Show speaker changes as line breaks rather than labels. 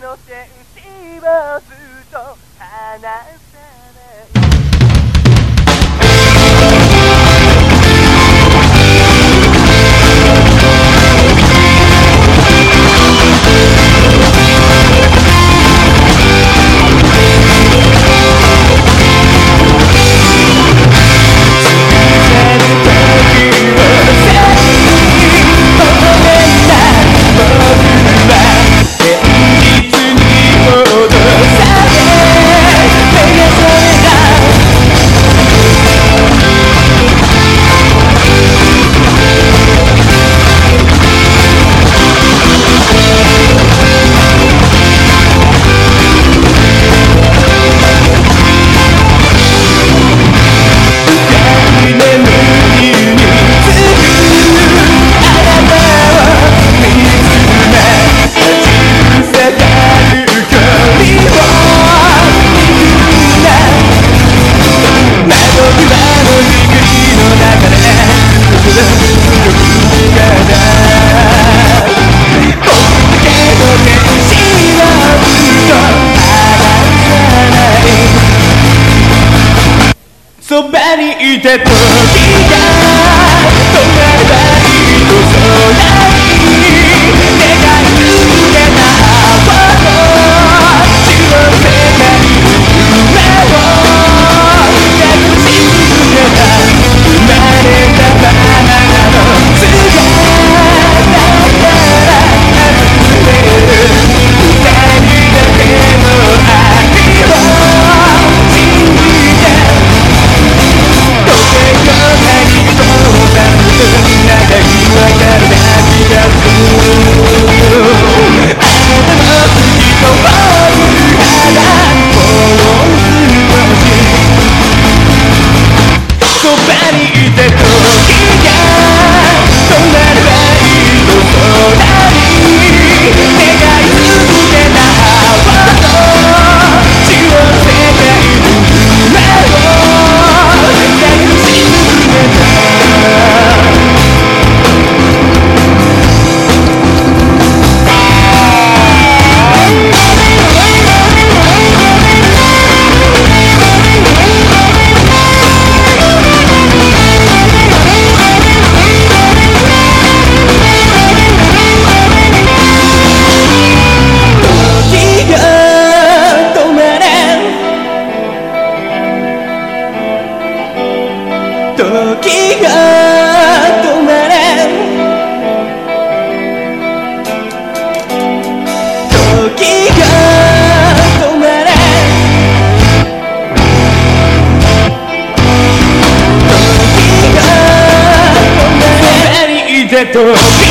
の戦士はずっと離す
そばにいた時が止まればいいと空 que